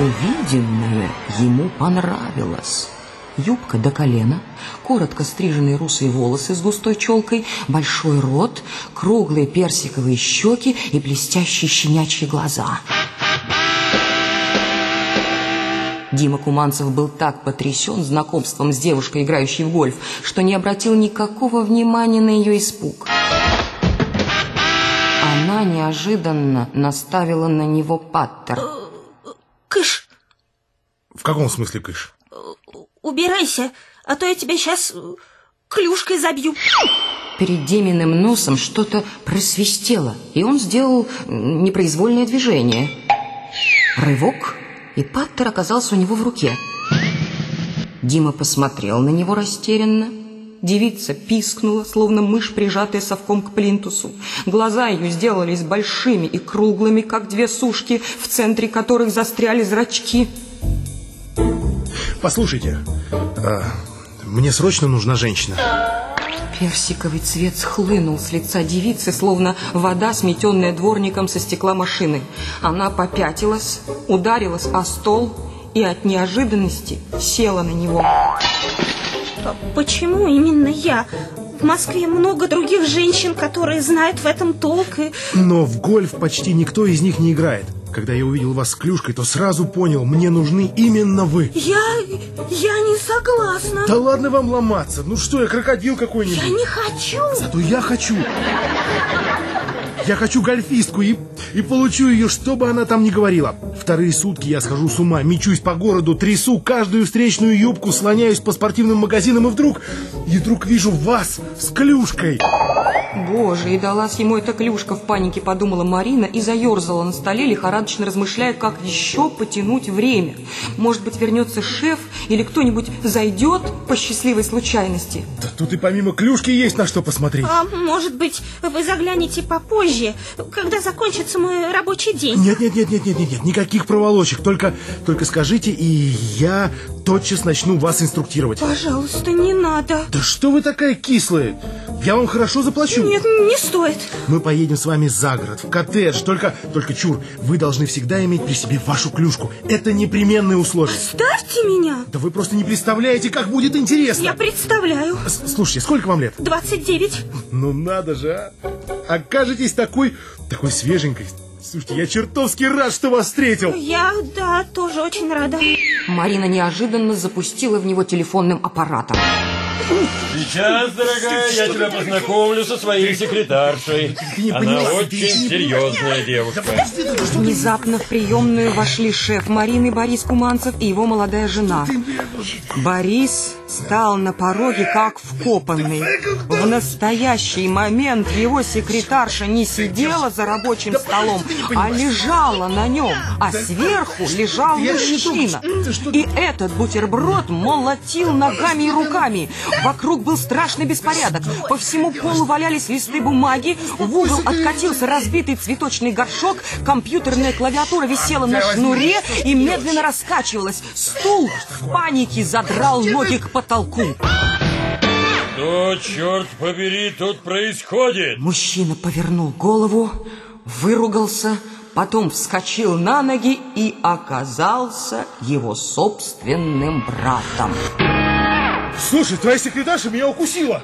Увиденное ему понравилось. Юбка до колена, коротко стриженные русые волосы с густой челкой, большой рот, круглые персиковые щеки и блестящие щенячьи глаза. Дима Куманцев был так потрясен знакомством с девушкой, играющей в гольф, что не обратил никакого внимания на ее испуг. Она неожиданно наставила на него паттер. Кыш, В каком смысле кыш? убирайся, а то я тебя сейчас клюшкой забью. Перед Диминым носом что-то просвистело, и он сделал непроизвольное движение. Рывок, и паттер оказался у него в руке. Дима посмотрел на него растерянно. Девица пискнула, словно мышь, прижатая совком к плинтусу. Глаза ее сделались большими и круглыми, как две сушки, в центре которых застряли зрачки. Послушайте, а, мне срочно нужна женщина. Персиковый цвет схлынул с лица девицы, словно вода, сметенная дворником со стекла машины. Она попятилась, ударилась о стол и от неожиданности села на него. А Почему именно я? В Москве много других женщин, которые знают в этом толк и... Но в гольф почти никто из них не играет. Когда я увидел вас с клюшкой, то сразу понял, мне нужны именно вы. Я... я не согласна. Да ладно вам ломаться. Ну что, я крокодил какой-нибудь. Я не хочу. Зато я хочу. Я хочу гольфистку и, и получу ее, что бы она там ни говорила. Вторые сутки я схожу с ума, мечусь по городу, трясу каждую встречную юбку, слоняюсь по спортивным магазинам и вдруг... И вдруг вижу вас с клюшкой. Боже, и далась ему эта клюшка в панике, подумала Марина и заерзала на столе, лихорадочно размышляя, как еще потянуть время. Может быть, вернется шеф или кто-нибудь зайдет по счастливой случайности. Да тут и помимо клюшки есть на что посмотреть. А может быть, вы заглянете попозже, когда закончится мой рабочий день? Нет, нет, нет, нет, нет, нет, нет, никаких проволочек. Только, только скажите, и я тотчас начну вас инструктировать. Пожалуйста, не надо. Да что вы такая кислая? Я вам хорошо заплачу. Нет, не стоит. Мы поедем с вами за город, в коттедж. Только, только, чур, вы должны всегда иметь при себе вашу клюшку. Это непременное условие. Ставьте меня. Да вы просто не представляете, как будет интересно. Я представляю. С- Слушайте, сколько вам лет? 29. Ну надо же, а. Окажетесь такой, такой свеженькой. Слушайте, я чертовски рад, что вас встретил. Я, да, тоже очень рада. Марина неожиданно запустила в него телефонным аппаратом. Сейчас, дорогая, я тебя познакомлю со своей секретаршей. Она очень серьезная девушка. Внезапно в приемную вошли шеф Марины Борис Куманцев и его молодая жена. Борис стал на пороге как вкопанный. В настоящий момент его секретарша не сидела за рабочим столом, а лежала на нем, а сверху лежал мужчина. И этот бутерброд молотил ногами и руками. Вокруг был страшный беспорядок. По всему полу валялись листы бумаги, в угол откатился разбитый цветочный горшок, компьютерная клавиатура висела на шнуре и медленно раскачивалась. Стул в панике задрал ноги к потолку. Что, черт побери, тут происходит? Мужчина повернул голову, выругался, потом вскочил на ноги и оказался его собственным братом. Слушай, твоя секретарша меня укусила.